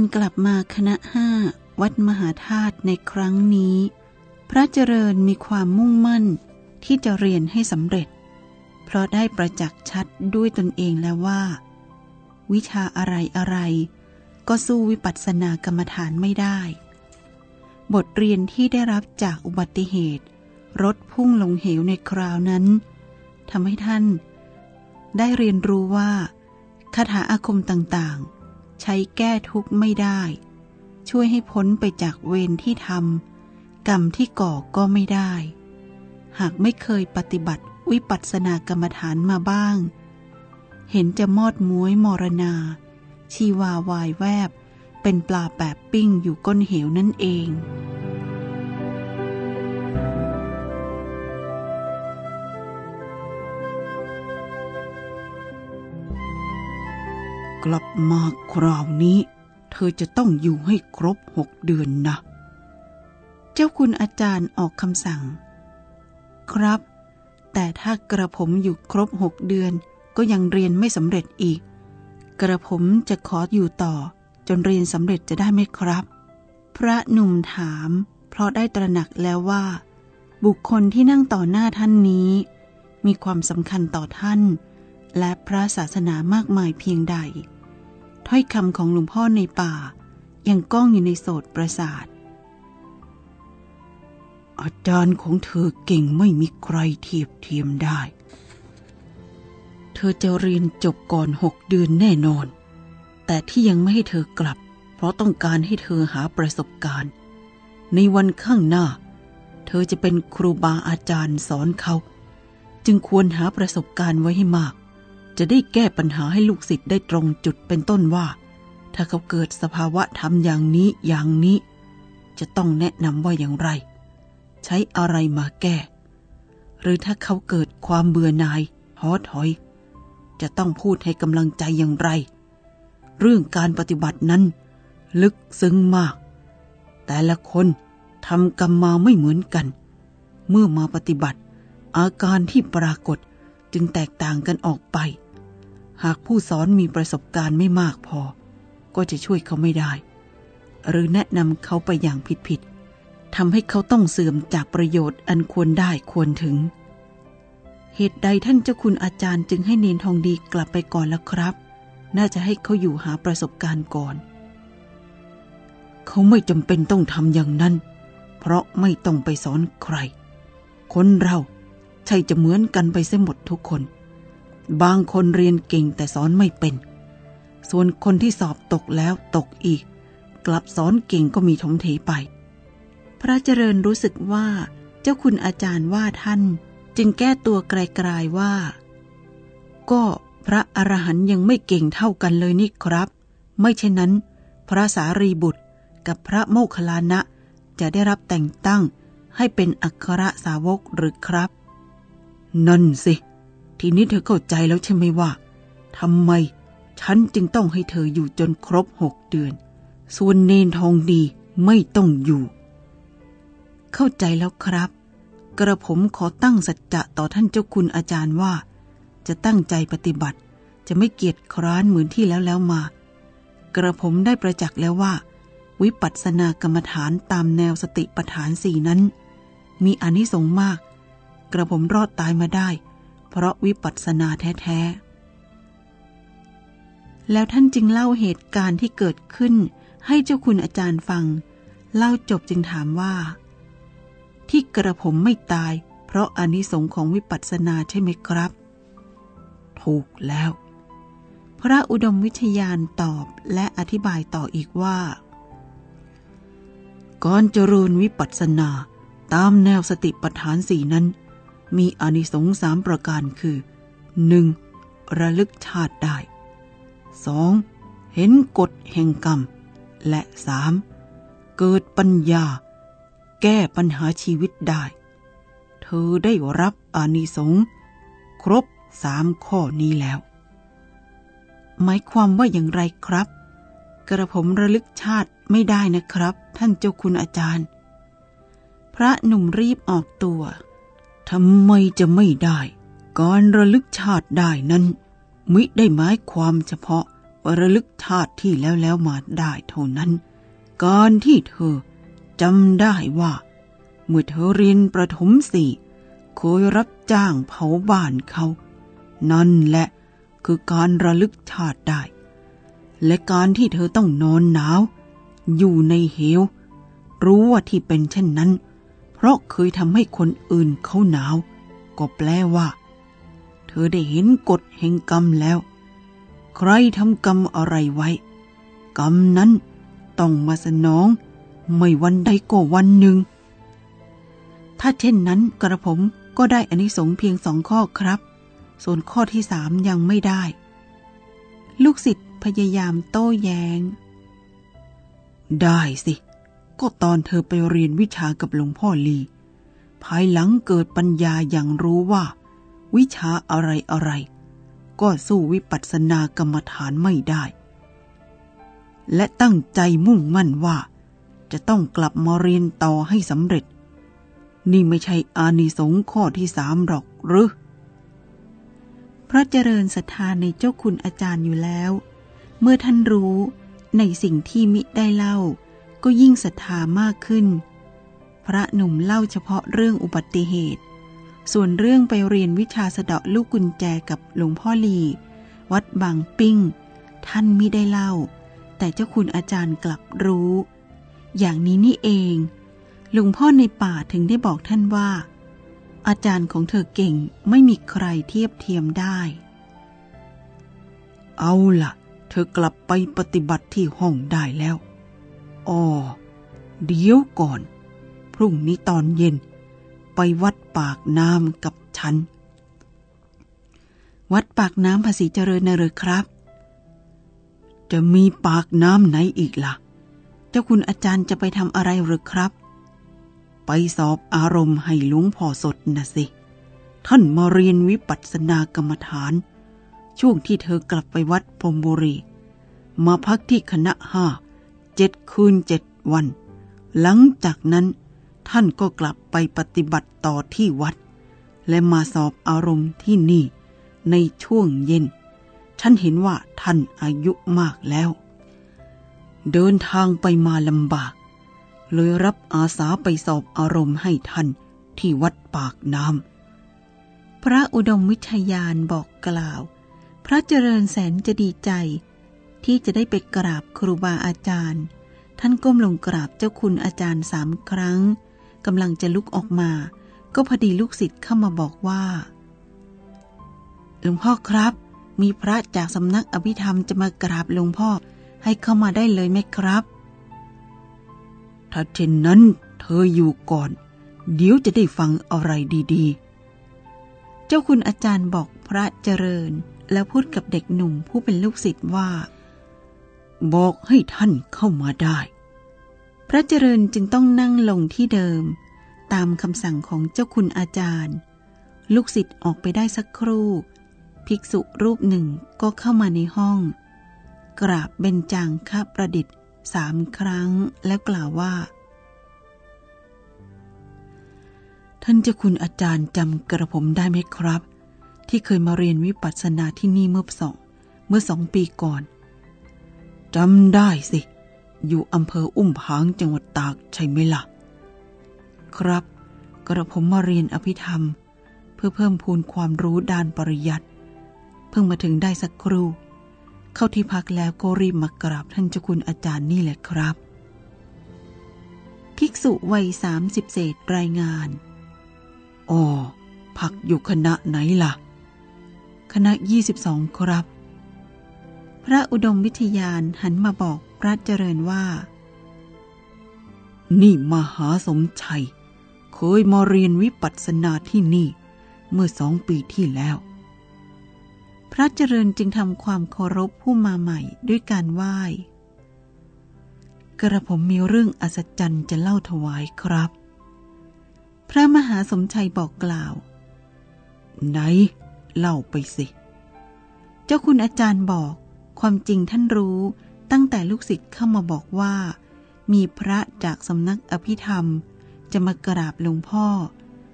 การกลับมาคณะห้าวัดมหาธาตุในครั้งนี้ พระเจริญมีความมุ่งมั่นที่จะเรียนให้สำเร็จ เพราะได้ประจักษ์ชัดด้วยตนเองแล้วว่า วิชาอะไรอะไรก็สู้วิปัสสนากรรมฐานไม่ได้ บทเรียนที่ได้รับจากอุบัติเหตุ รถพุ่งลงเหวในคราวนั้นทำให้ท่าน ได้เรียนรู้ว่าคาถาอาคมต่างๆ ใช้แก้ทุกข์ไม่ได้ ช่วยให้พ้นไปจากเวรที่ทำกรรมที่ก่อก็ไม่ได้ หากไม่เคยปฏิบัติวิปัสสนากรรมฐานมาบ้าง เห็นจะมอดม้วยมรณา ชีวาวายแวบ เป็นปลาแบบปิ้งอยู่ก้นเหวนั่นเอง กลับมาคราวนี้ เธอจะต้องอยู่ให้ครบหกเดือนนะ เจ้าคุณอาจารย์ออกคำสั่ง ครับ แต่ถ้ากระผมอยู่ครบหกเดือนก็ยังเรียนไม่สำเร็จอีก กระผมจะขออยู่ต่อ จนเรียนสำเร็จจะได้ไหมครับ พระหนุ่มถาม เพราะได้ตระหนักแล้วว่า บุคคลที่นั่งต่อหน้าท่านนี้ มีความสำคัญต่อท่าน และพระศาสนามากมายเพียงใด ถ้อยคำของหลวงพ่อในป่า ยังก้องอยู่ในโสดประสาท อาจารย์ของเธอเก่งไม่มีใครเทียบเทียมได้ เธอจะเรียนจบก่อนหกเดือนแน่นอน แต่ที่ยังไม่ให้เธอกลับ เพราะต้องการให้เธอหาประสบการณ์ ในวันข้างหน้า เธอจะเป็นครูบาอาจารย์สอนเขา จึงควรหาประสบการณ์ไว้ให้มาก จะได้แก้ปัญหาให้ลูกศิษย์ได้ตรงจุดเป็นต้นว่า ถ้าเขาเกิดสภาวะทำอย่างนี้อย่างนี้ จะต้องแนะนำว่าอย่างไร ใช้อะไรมาแก้ หรือถ้าเขาเกิดความเบื่อหน่ายท้อถอย จะต้องพูดให้กำลังใจอย่างไร เรื่องการปฏิบัตินั้น ลึกซึ้งมาก แต่ละคนทำกรรมมาไม่เหมือนกัน เมื่อมาปฏิบัติ อาการที่ปรากฏจึงแตกต่างกันออกไป หากผู้สอนมีประสบการณ์ไม่มากพอ ก็จะช่วยเขาไม่ได้ หรือแนะนำเขาไปอย่างผิดๆทำให้เขาต้องเสื่อมจากประโยชน์อันควรได้ควรถึง เหตุใดท่านเจ้าคุณอาจารย์จึงให้เนนทองดีกลับไปก่อนแล้วครับ น่าจะให้เขาอยู่หาประสบการณ์ก่อน เขาไม่จำเป็นต้องทำอย่างนั้น เพราะไม่ต้องไปสอนใคร คนเราใช่จะเหมือนกันไปเสียหมดทุกคน บางคนเรียนเก่งแต่สอนไม่เป็น ส่วนคนที่สอบตกแล้วตกอีก กลับสอนเก่งก็มีทมเทไป พระเจริญรู้สึกว่า เจ้าคุณอาจารย์ว่าท่าน จึงแก้ตัวไกลๆว่า ก็พระอรหันยังไม่เก่งเท่ากันเลยนี่ครับ ไม่เช่นนั้น พระสารีบุตรกับพระโมคคัลลานะจะได้รับแต่งตั้งให้เป็นอัครสาวกหรือครับ นั่นสิ ทีนี้เธอเข้าใจแล้วใช่ไหมว่าทำไมฉันจึงต้องให้เธออยู่จนครบหกเดือน ส่วนเนนทองดีไม่ต้องอยู่ เข้าใจแล้วครับ กระผมขอตั้งสัจจะต่อท่านเจ้าคุณอาจารย์ว่า จะตั้งใจปฏิบัติ จะไม่เกียจคร้านเหมือนที่แล้วแล้วมา กระผมได้ประจักษ์แล้วว่า วิปัสสนากรรมฐานตามแนวสติปัฏฐานสี่นั้น มีอนิสงส์มาก กระผมรอดตายมาได้ เพราะวิปัสสนาแท้ๆ แล้วท่านจึงเล่าเหตุการณ์ที่เกิดขึ้น ให้เจ้าคุณอาจารย์ฟัง เล่าจบจึงถามว่า ที่กระผมไม่ตาย เพราะอนิสงค์ของวิปัสสนาใช่ไหมครับ ถูกแล้ว พระอุดมวิทยานตอบและอธิบายต่ออีกว่าก่อนเจริญวิปัสสนาตามแนวสติปัฏฐานสี่นั้น มีอนิสงส์สามประการคือ 1. ระลึกชาติได้ 2. เห็นกฎแห่งกรรม และ 3. เกิดปัญญา แก้ปัญหาชีวิตได้ เธอได้รับอนิสงส์ครบสามข้อนี้แล้ว หมายความว่าอย่างไรครับ กระผมระลึกชาติไม่ได้นะครับ ท่านเจ้าคุณอาจารย์ พระหนุ่มรีบออกตัว ทำไมจะไม่ได้ การระลึกชาติได้นั้น มิได้หมายความเฉพาะระลึกชาติที่แล้วแล้วมาได้เท่านั้น การที่เธอจำได้ว่า เมื่อเธอเรียนประถมสี่เคยรับจ้างเผาบ้านเขา นั่นแหละคือการระลึกชาติได้ และการที่เธอต้องนอนหนาว อยู่ในเหว รู้ว่าที่เป็นเช่นนั้น เพราะเคยทำให้คนอื่นเขาหนาว ก็แปลว่า เธอได้เห็นกฎแห่งกรรมแล้ว ใครทำกรรมอะไรไว้ กรรมนั้นต้องมาสนอง ไม่วันใดก็วันหนึ่ง ถ้าเช่นนั้นกระผมก็ได้อานิสงส์เพียงสองข้อครับ ส่วนข้อที่สามยังไม่ได้ ลูกศิษย์พยายามโต้แยง้ง ได้สิ ก็ตอนเธอไปเรียนวิชากับหลวงพ่อลี ภายหลังเกิดปัญญาอย่างรู้ว่า วิชาอะไรอะไร ก็สู้วิปัสสนากรรมฐานไม่ได้ และตั้งใจมุ่งมั่นว่า จะต้องกลับมาเรียนต่อให้สำเร็จ นี่ไม่ใช่อานิสงส์ข้อที่สามหรอกหรือเพราะเจริญศรัทธาในเจ้าคุณอาจารย์อยู่แล้ว เมื่อท่านรู้ในสิ่งที่มิได้เล่า ก็ยิ่งศรัทธามากขึ้น พระหนุ่มเล่าเฉพาะเรื่องอุบัติเหตุ ส่วนเรื่องไปเรียนวิชาสะเดาะลูกกุญแจกับหลวงพ่อลี วัดบางปิ้ง ท่านมิได้เล่า แต่เจ้าคุณอาจารย์กลับรู้ อย่างนี้นี่เองหลวงพ่อในป่าถึงได้บอกท่านว่า อาจารย์ของเธอเก่งไม่มีใครเทียบเทียมได้ เอาล่ะ เธอกลับไปปฏิบัติที่ห้องได้แล้ว อ๋อเดี๋ยวก่อน พรุ่งนี้ตอนเย็น ไปวัดปากน้ำกับฉัน วัดปากน้ำภาษีเจริญนะหรือครับ จะมีปากน้ำไหนอีกล่ะ เจ้าคุณอาจารย์จะไปทำอะไรหรือครับ ไปสอบอารมณ์ให้หลวงพ่อสดนะสิ ท่านมาเรียนวิปัสสนากรรมฐาน ช่วงที่เธอกลับไปวัดพรมบุรี มาพักที่คณะห้า เจ็ดคืนเจ็ดวัน หลังจากนั้นท่านก็กลับไปปฏิบัติต่อที่วัด และมาสอบอารมณ์ที่นี่ ในช่วงเย็น ฉันเห็นว่าท่านอายุมากแล้ว เดินทางไปมาลำบาก เลยรับอาสาไปสอบอารมณ์ให้ท่านที่วัดปากน้ำพระอุดมวิทยานบอกกล่าว พระเจริญแสนจะดีใจ ที่จะได้ไปกราบครูบาอาจารย์ ท่านก้มลงกราบเจ้าคุณอาจารย์สามครั้งกำลังจะลุกออกมา ก็พอดีลูกศิษย์เข้ามาบอกว่าหลวงพ่อครับ มีพระจากสำนักอภิธรรมจะมากราบหลวงพ่อให้เข้ามาได้เลยไหมครับ ถ้าเช่นนั้นเธออยู่ก่อน เดี๋ยวจะได้ฟังอะไรดีๆ เจ้าคุณอาจารย์บอกพระเจริญแล้วพูดกับเด็กหนุ่มผู้เป็นลูกศิษย์ว่า บอกให้ท่านเข้ามาได้ พระเจริญจึงต้องนั่งลงที่เดิม ตามคำสั่งของเจ้าคุณอาจารย์ ลูกศิษย์ออกไปได้สักครู่ ภิกษุรูปหนึ่งก็เข้ามาในห้อง กราบเบญจางคประดิษฐ์สามครั้งแล้วกล่าวว่า ท่านเจ้าคุณอาจารย์จำกระผมได้ไหมครับ ที่เคยมาเรียนวิปัสสนาที่นี่เมื่อสองเมื่อสองปีก่อน จำได้สิ อยู่อำเภออุ้มผางจังหวัดตากใช่ไหมละ่ะ ครับ กระผมมาเรียนอภิธรรม เพื่อเพิ่มพูนความรู้ด้านปริยัติเพิ่งมาถึงได้สักครู่ เข้าที่พักแล้วก็รีบมากราบท่านเจ้าคุณอาจารย์นี่แหละครับ ภิกษุวัยสามสิบเศษรายงานอ๋อพักอยู่คณะไหนล่ะ คณะยี่สิบสองครับ พระอุดมวิทยานหันมาบอกพระเจริญว่า นี่มหาสมชัย เคยมาเรียนวิปัสสนาที่นี่ เมื่อสองปีที่แล้ว พระเจริญจึงทำความเคารพผู้มาใหม่ด้วยการไหว้ กระผมมีเรื่องอัศจรรย์จะเล่าถวายครับ พระมหาสมชัยบอกกล่าว ไหน เล่าไปสิ เจ้าคุณอาจารย์บอก ความจริงท่านรู้ตั้งแต่ลูกศิษย์เข้ามาบอกว่า มีพระจากสำนักอภิธรรม จะมากราบหลวงพ่อ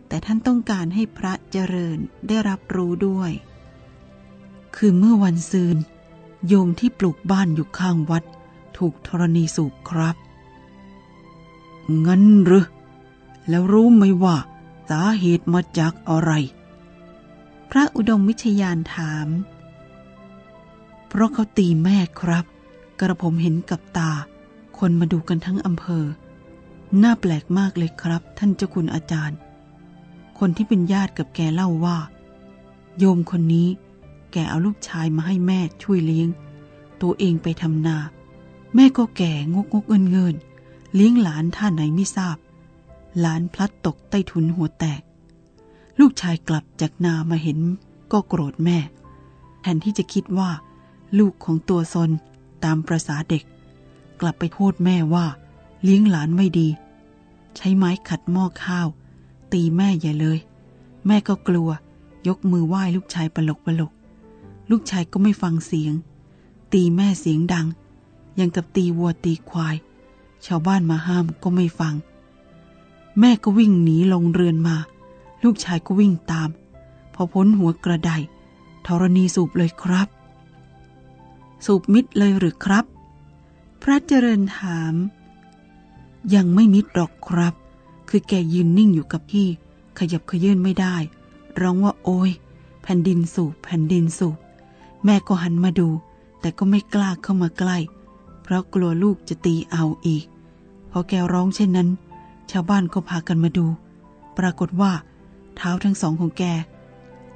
แต่ท่านต้องการให้พระเจริญได้รับรู้ด้วย คือเมื่อวันซืน โยมที่ปลูกบ้านอยู่ข้างวัด ถูกธรณีสูบครับ งั้นหรือแล้วรู้ไหมว่าสาเหตุมาจากอะไร พระอุดมวิชยานถาม เพราะเขาตีแม่ครับ กระผมเห็นกับตา คนมาดูกันทั้งอำเภอ น่าแปลกมากเลยครับ ท่านเจ้าคุณอาจารย์ คนที่เป็นญาติกับแกเล่าว่า โยมคนนี้ แกเอาลูกชายมาให้แม่ช่วยเลี้ยง ตัวเองไปทำนา แม่ก็แก่งกงกเงินเงินเลี้ยงหลานท่าไหนไม่ทราบ หลานพลัดตกใต้ทุนหัวแตก ลูกชายกลับจากนามาเห็นก็โกรธแม่ แทนที่จะคิดว่า ลูกของตัวซนตามประษาเด็ก กลับไปโทษแม่ว่าเลี้ยงหลานไม่ดี ใช้ไม้ขัดหม้อข้าว ตีแม่อย่เลย แม่ก็กลัวยกมือไหว้ลูกชายปลกปลก ลูกชายก็ไม่ฟังเสียง ตีแม่เสียงดัง ยังกับตีวัวตีควาย ชาวบ้านมาห้ามก็ไม่ฟัง แม่ก็วิ่งหนีลงเรือนมา ลูกชายก็วิ่งตาม พอพ้นหัวกระไดธรณีสูบเลยครับ สูบมิดเลยหรือครับ พระเจริญถาม ยังไม่มิดหรอกครับ คือแกยืนนิ่งอยู่กับที่ ขยับขยื่นไม่ได้ ร้องว่าโอยแผ่นดินสูบแผ่นดินสูบแม่ก็หันมาดู แต่ก็ไม่กล้าเข้ามาใกล้ เพราะกลัวลูกจะตีเอาอีก พอแกร้องเช่นนั้น ชาวบ้านก็พากันมาดู ปรากฏว่า เท้าทั้งสองของแก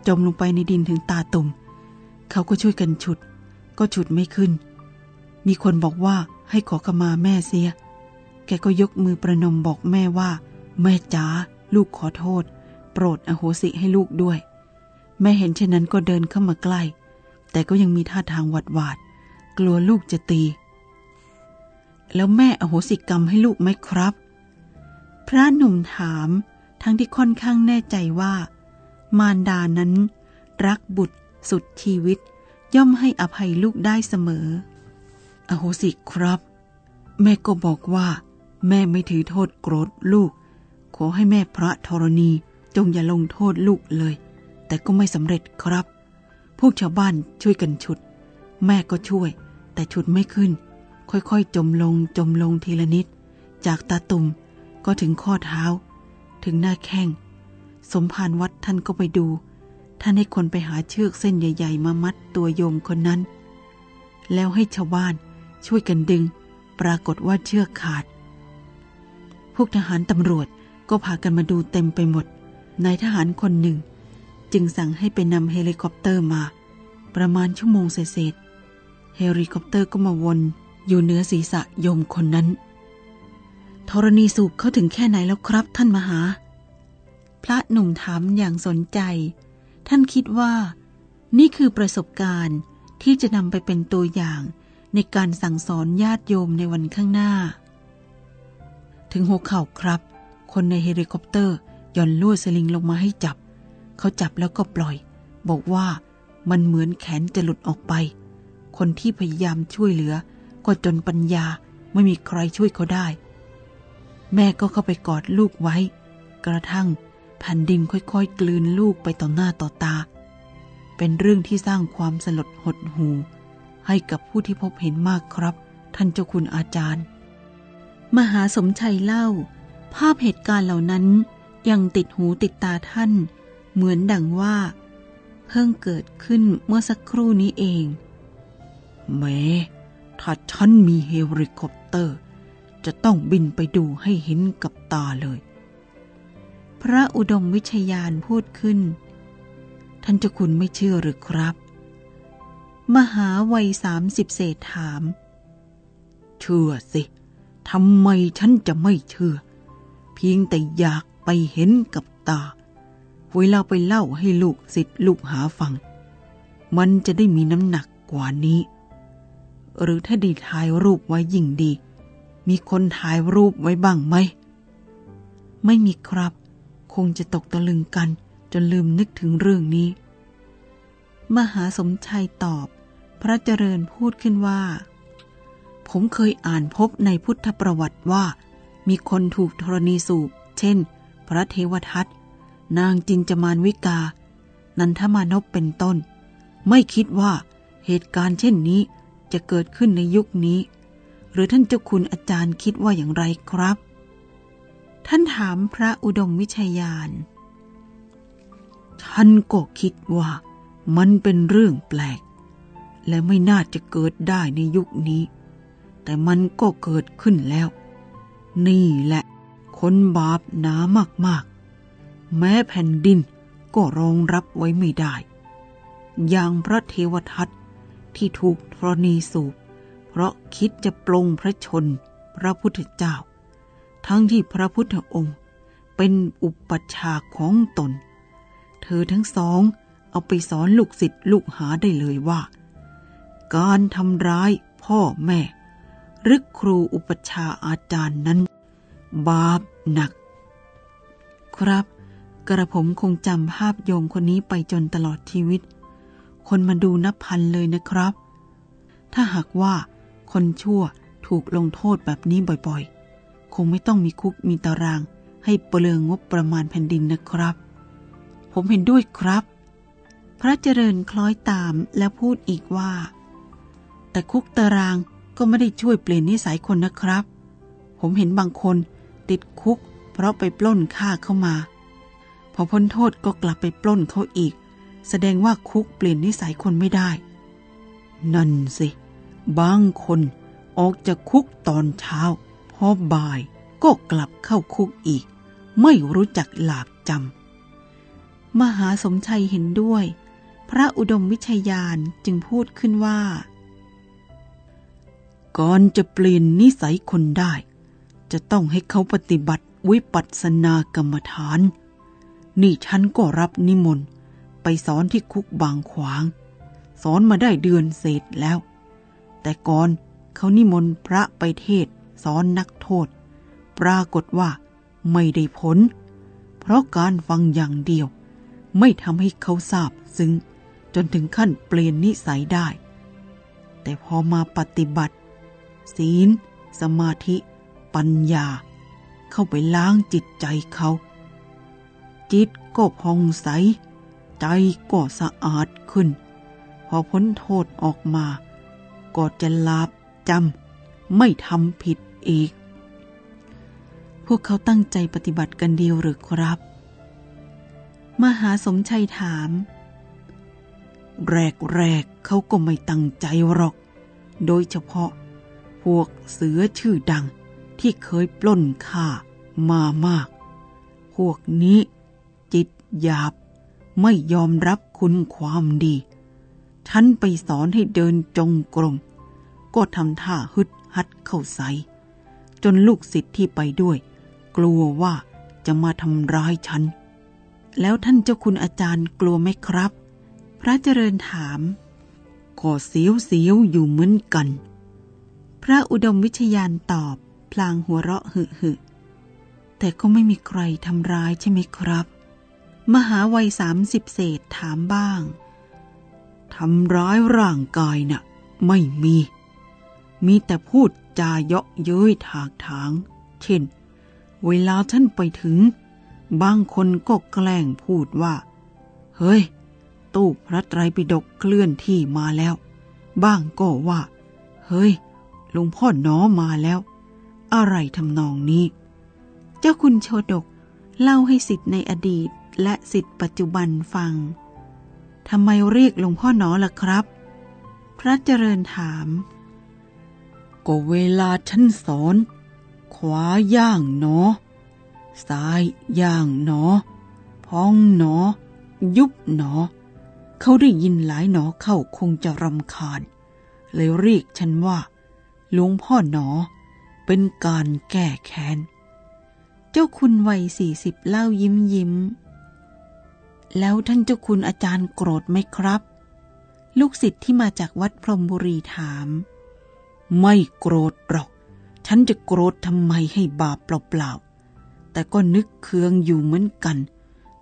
จมลงไปในดินถึงตาตุ่ม เขาก็ช่วยกันฉุด ก็ฉุดไม่ขึ้น มีคนบอกว่าให้ขอขมาแม่เสีย แกก็ยกมือประนมบอกแม่ว่า แม่จ๋าลูกขอโทษ โปรดอโหสิให้ลูกด้วย แม่เห็นเช่นนั้นก็เดินเข้ามาใกล้ แต่ก็ยังมีท่าทางหวาดหวาด กลัวลูกจะตี แล้วแม่อโหสิกรรมให้ลูกไหมครับ พระหนุ่มถามทั้งที่ค่อนข้างแน่ใจว่า มารดานั้น รักบุตรสุดชีวิต ย่อมให้อภัยลูกได้เสมอ อโหสิครับ แม่ก็บอกว่า แม่ไม่ถือโทษโกรธลูก ขอให้แม่พระธรณีจงอย่าลงโทษลูกเลย แต่ก็ไม่สำเร็จครับ พวกชาวบ้านช่วยกันฉุด แม่ก็ช่วย แต่ฉุดไม่ขึ้น ค่อยๆ จมลงจมลงทีละนิด จากตาตุ่มก็ถึงข้อเท้า ถึงหน้าแข้ง สมภารวัดท่านก็ไปดู ท่านให้คนไปหาเชือกเส้นใหญ่ ๆ มามัดตัวโยมคนนั้น แล้วให้ชาวบ้านช่วยกันดึง ปรากฏว่าเชือกขาด พวกทหารตำรวจก็พากันมาดูเต็มไปหมด นายทหารคนหนึ่ง จึงสั่งให้ไปนำเฮลิคอปเตอร์มา ประมาณชั่วโมงเศษเฮลิคอปเตอร์ก็มาวนอยู่เหนือศีรษะโยมคนนั้นธรณีสูบเข้าถึงแค่ไหนแล้วครับท่านมหา พระหนุ่มถามอย่างสนใจ ท่านคิดว่า นี่คือประสบการณ์ที่จะนำไปเป็นตัวอย่างในการสั่งสอนญาติโยมในวันข้างหน้า ถึงหัวเข่าครับ คนในเฮลิคอปเตอร์หย่อนลวดสลิงลงมาให้จับ เขาจับแล้วก็ปล่อย บอกว่ามันเหมือนแขนจะหลุดออกไป คนที่พยายามช่วยเหลือ ก็จนปัญญาไม่มีใครช่วยเขาได้ แม่ก็เข้าไปกอดลูกไว้ กระทั่ง แผ่นดินค่อยๆ กลืนลูกไปต่อหน้าต่อตา เป็นเรื่องที่สร้างความสลดหดหู่ให้กับผู้ที่พบเห็นมากครับ ท่านเจ้าคุณอาจารย์ มหาสมชัยเล่า ภาพเหตุการณ์เหล่านั้นยังติดหูติดตาท่าน เหมือนดังว่า เพิ่งเกิดขึ้นเมื่อสักครู่นี้เองแหมถ้าฉันมีเฮลิคอปเตอร์ จะต้องบินไปดูให้เห็นกับตาเลย พระอุดมวิชยานพูดขึ้น ท่านเจ้าคุณไม่เชื่อหรือครับ มหาวัยสามสิบเศษถาม เชื่อสิทำไมฉันจะไม่เชื่อ เพียงแต่อยากไปเห็นกับตาเวลาไปเล่าให้ลูกศิษย์ลูกหาฟัง มันจะได้มีน้ำหนักกว่านี้ หรือถ้าดีถ่ายรูปไว้ยิ่งดี มีคนถ่ายรูปไว้บ้างไหม ไม่มีครับ งจะตกตะลึงกัน จนลืมนึกถึงเรื่องนี้ มหาสมชัยตอบ พระเจริญพูดขึ้นว่า ผมเคยอ่านพบในพุทธประวัติว่า มีคนถูกธรณีสูบ เช่น พระเทวทัตนางจินจมานวิกา นันทมานพเป็นต้น ไม่คิดว่าเหตุการณ์เช่นนี้จะเกิดขึ้นในยุคนี้ หรือท่านเจ้าคุณอาจารย์คิดว่าอย่างไรครับ ท่านถามพระอุดมวิชยาน ท่านก็คิดว่ามันเป็นเรื่องแปลก และไม่น่าจะเกิดได้ในยุคนี้ แต่มันก็เกิดขึ้นแล้ว นี่แหละคนบาปหนามากๆ แม้แผ่นดินก็รองรับไว้ไม่ได้ อย่างพระเทวทัตที่ถูกธรณีสูบ เพราะคิดจะปลงพระชนพระพุทธเจ้า ทั้งที่พระพุทธองค์เป็นอุปัชฌาของตน เธอทั้งสองเอาไปสอนลูกศิษย์ลูกหาได้เลยว่า การทำร้ายพ่อแม่ หรือครูอุปชฌาอาจารย์นั้น บาปหนัก ครับ กระผมคงจำภาพโยมคนนี้ไปจนตลอดชีวิต คนมาดูนับพันเลยนะครับ ถ้าหากว่าคนชั่วถูกลงโทษแบบนี้บ่อยๆ งไม่ต้องมีคุกมีตาราง ให้เปลืองงบประมาณแผ่นดินนะครับ ผมเห็นด้วยครับ พระเจริญคล้อยตามแล้วพูดอีกว่า แต่คุกตารางก็ไม่ได้ช่วยเปลี่ยนนิสัยคนนะครับ ผมเห็นบางคนติดคุก เพราะไปปล้นฆ่าเข้ามา พอพ้นโทษก็กลับไปปล้นเขาอีก แสดงว่าคุกเปลี่ยนนิสัยคนไม่ได้ นั่นสิ บางคนออกจากคุกตอนเช้า พอบ่ายก็กลับเข้าคุกอีก ไม่รู้จักหลาบจำ มหาสมชัยเห็นด้วย พระอุดมวิชยานจึงพูดขึ้นว่า ก่อนจะเปลี่ยนนิสัยคนได้ จะต้องให้เขาปฏิบัติวิปัสสนากรรมฐาน นี่ฉันก็รับนิมนต์ไปสอนที่คุกบางขวาง สอนมาได้เดือนเศษแล้ว แต่ก่อนเขานิมนต์พระไปเทศ สอนนักโทษ ปรากฏว่าไม่ได้ผล เพราะการฟังอย่างเดียว ไม่ทำให้เขาทราบซึ้งจนถึงขั้นเปลี่ยนนิสัยได้ แต่พอมาปฏิบัติ ศีล สมาธิ ปัญญา เข้าไปล้างจิตใจเขา จิตก็พองใส ใจก็สะอาดขึ้น พอพ้นโทษออกมา ก็จะลาบจำไม่ทำผิด อีก พวกเขาตั้งใจปฏิบัติกันเดียวหรือครับ มหาสมชัยถาม แรกๆเขาก็ไม่ตั้งใจหรอก โดยเฉพาะ พวกเสือชื่อดังที่เคยปล้นฆ่ามามาก พวกนี้จิตหยาบไม่ยอมรับคุณความดี ฉันไปสอนให้เดินจงกรม ก็ทำท่าฮึดฮัดเข้าใส่ จนลูกศิษย์ที่ไปด้วย กลัวว่าจะมาทำร้ายฉัน แล้วท่านเจ้าคุณอาจารย์กลัวไหมครับ พระเจริญถามก็เสียวเสียวอยู่เหมือนกัน พระอุดมวิชยานตอบพลางหัวเราะหึหึแต่ก็ไม่มีใครทำร้ายใช่ไหมครับ มหาวัยสามสิบเศษถามบ้างทำร้ายร่างกายนะ่ะ ไม่มี มีแต่พูด จาเยาะเย้ยถากถาง เช่น เวลาท่านไปถึง บางคนก็แกล้งพูดว่า เฮ้ย ตู้พระไตรปิฎกเคลื่อนที่มาแล้ว บ้างก็ว่า เฮ้ยหลวงพ่อน้อมาแล้ว อะไรทำนองนี้ เจ้าคุณโชดกเล่าให้สิทธิ์ในอดีตและสิทธิ์ปัจจุบันฟัง ทำไมเรียกหลวงพ่อหน้อล่ะครับ พระเจริญถาม ก็เวลาฉันสอน ขวาย่างหนอ ซ้ายย่างหนอ พองหนอ ยุบหนอ เขาได้ยินหลายหนอเข้าคงจะรำคาญ เลยเรียกฉันว่าหลวงพ่อหนอ เป็นการแก้แค้น เจ้าคุณวัยสี่สิบเล่ายิ้มยิ้ม แล้วท่านเจ้าคุณอาจารย์โกรธไหมครับ ลูกศิษย์ที่มาจากวัดพรมบุรีถาม ไม่โกรธหรอก ฉันจะโกรธทำไมให้บาปเปล่าๆ แต่ก็นึกเคืองอยู่เหมือนกัน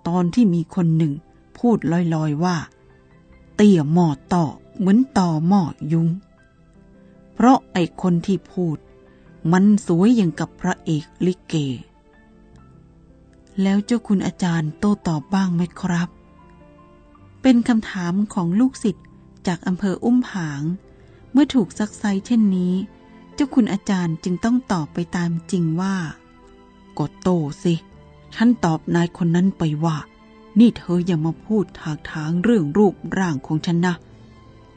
ตอนที่มีคนหนึ่งพูดลอยๆว่า เตี้ยหม้อต่อเหมือนต่อหม้อยุง เพราะไอคนที่พูด มันสวยอย่างกับพระเอกลิเก แล้วเจ้าคุณอาจารย์โต้ตอบบ้างไหมครับ เป็นคำถามของลูกศิษย์จากอำเภออุ้มผาง มื่อถูกซักไซเช่นนี้ เจ้าคุณอาจารย์จึงต้องตอบไปตามจริงว่ากดโตสิฉันตอบนายคนนั้นไปว่า นี่เธออย่ามาพูดถากถางเรื่องรูปร่างของฉันนะ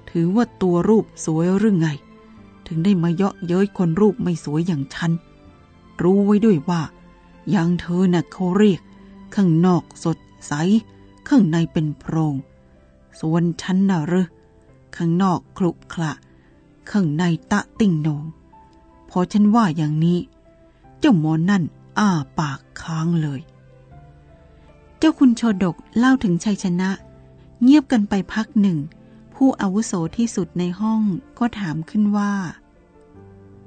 ถือว่าตัวรูปสวยหรือไง ถึงได้มาเยาะเย้ยคนรูปไม่สวยอย่างฉัน รู้ไว้ด้วยว่าอย่างเธอน่ะเขาเรียก ข้างนอกสดใส ข้างในเป็นโพรง ส่วนฉันน่ะหรือข้างนอกคลุกคละ ข้างในตะติ่งโหนงพอฉันว่าอย่างนี้ เจ้าหมอนั่นอ้าปากค้างเลย เจ้าคุณโชดกเล่าถึงชัยชนะ เงียบกันไปพักหนึ่ง ผู้อาวุโสที่สุดในห้องก็ถามขึ้นว่า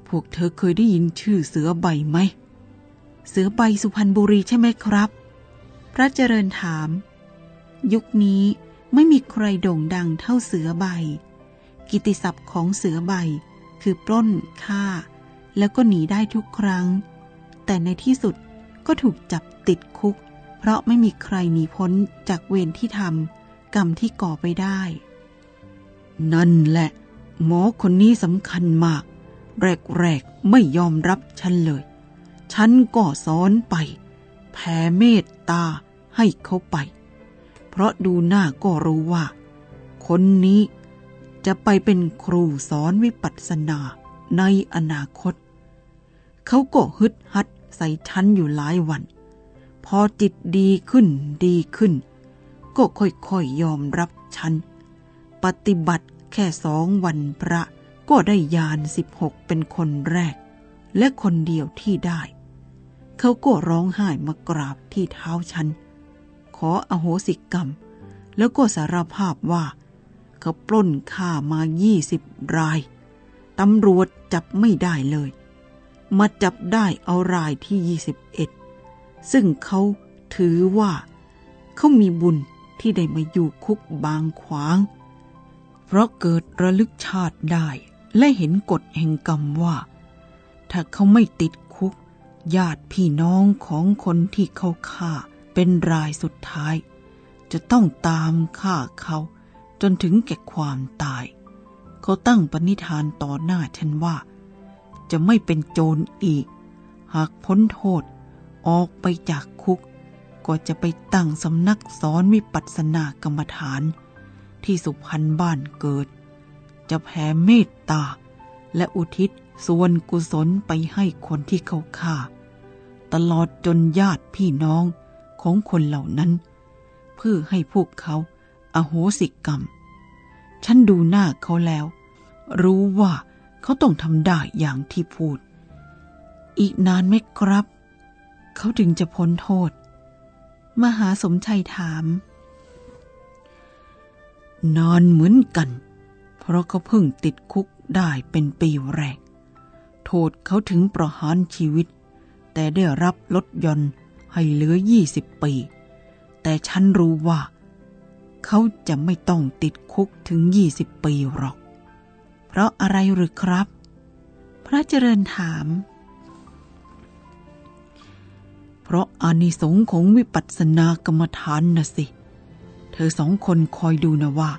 พวกเธอเคยได้ยินชื่อเสือใบไหม เสือใบสุพรรณบุรีใช่ไหมครับ พระเจริญถาม ยุคนี้ไม่มีใครโด่งดังเท่าเสือใบ กิติศัพท์ของเสือใบ คือปล้นฆ่า แล้วก็หนีได้ทุกครั้ง แต่ในที่สุดก็ถูกจับติดคุก เพราะไม่มีใครหนีพ้นจากเวรที่ทำกรรมที่ก่อไปได้ นั่นแหละ หมอคนนี้สำคัญมาก แรกๆไม่ยอมรับฉันเลย ฉันก็สอนไป แผ่เมตตาให้เขาไป เพราะดูหน้าก็รู้ว่า คนนี้ จะไปเป็นครูสอนวิปัสสนาในอนาคต เขาก็ฮึดฮัดใส่ฉันอยู่หลายวัน พอจิตดีขึ้นดีขึ้น ก็ค่อยๆยยอมรับฉัน ปฏิบัติแค่สองวันพระก็ได้ยานสิบหกเป็นคนแรก และคนเดียวที่ได้ เขาก็ร้องไห้มากราบที่เท้าฉัน ขออโหสิกรรม แล้วก็สารภาพว่า เขาปล้นฆ่ามายี่สิบราย ตำรวจจับไม่ได้เลย มาจับได้เอารายที่ยี่สิบเอ็ดซึ่งเขาถือว่า เขามีบุญที่ได้มาอยู่คุกบางขวาง เพราะเกิดระลึกชาติได้และเห็นกฎแห่งกรรมว่า ถ้าเขาไม่ติดคุก ญาติพี่น้องของคนที่เขาฆ่าเป็นรายสุดท้าย จะต้องตามฆ่าเขา จนถึงแก่ความตาย เขาตั้งปณิธานต่อหน้าฉันว่า จะไม่เป็นโจรอีก หากพ้นโทษออกไปจากคุก ก็จะไปตั้งสำนักสอนวิปัสสนากรรมฐาน ที่สุพรรณบ้านเกิด จะแผ่เมตตา และอุทิศส่วนกุศลไปให้คนที่เขาฆ่า ตลอดจนญาติพี่น้องของคนเหล่านั้น เพื่อให้พวกเขา อโหสิกรรม ฉันดูหน้าเขาแล้ว รู้ว่าเขาต้องทำได้อย่างที่พูด อีกนานไหมครับ เขาถึงจะพ้นโทษ มหาสมชัยถาม นานเหมือนกัน เพราะเขาเพิ่งติดคุกได้เป็นปีแรก โทษเขาถึงประหารชีวิต แต่ได้รับลดย่อนให้เหลือยี่สิบปี แต่ฉันรู้ว่า เขาจะไม่ต้องติดคุกถึงยี่สิบปีหรอก เพราะอะไรหรือครับ พระเจริญถาม เพราะอานิสงส์ของวิปัสสนากรรมฐานนะสิ เธอสองคนคอยดูนะว่า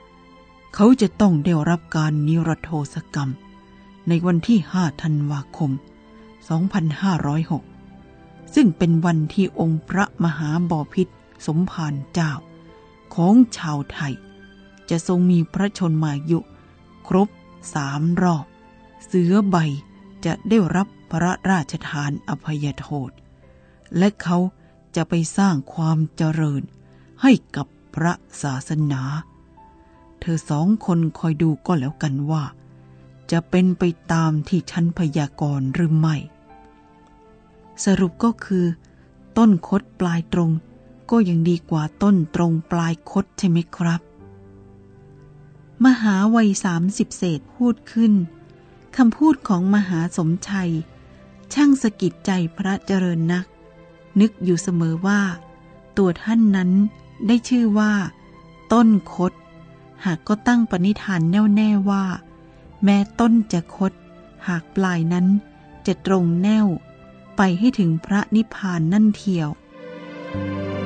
เขาจะต้องได้รับการนิรโทษกรรม ในวันที่5ธันวาคม 2506 ซึ่งเป็นวันที่องค์พระมหาบอพิษสมภารเจ้า ของชาวไทย จะทรงมีพระชนมายุ ครบสามรอบ เสือใบจะได้รับพระราชทานอภัยโทษ และเขาจะไปสร้างความเจริญให้กับพระศาสนา เธอสองคนคอยดูก็แล้วกันว่า จะเป็นไปตามที่ฉันพยากรณ์หรือไม่ สรุปก็คือ ต้นคดปลายตรง ก็ยังดีกว่าต้นตรงปลายคดใช่ไหมครับ มหาวัยสามสิบเศษพูดขึ้นคำพูดของมหาสมชัย ช่างสะกิดใจพระเจริญนัก นึกอยู่เสมอว่า ตัวท่านนั้นได้ชื่อว่า ต้นคด หากก็ตั้งปณิธานแน่วแน่ว่า แม้ต้นจะคด หากปลายนั้นจะตรงแน่ว ไปให้ถึงพระนิพพานนั่นเทียว Thank you.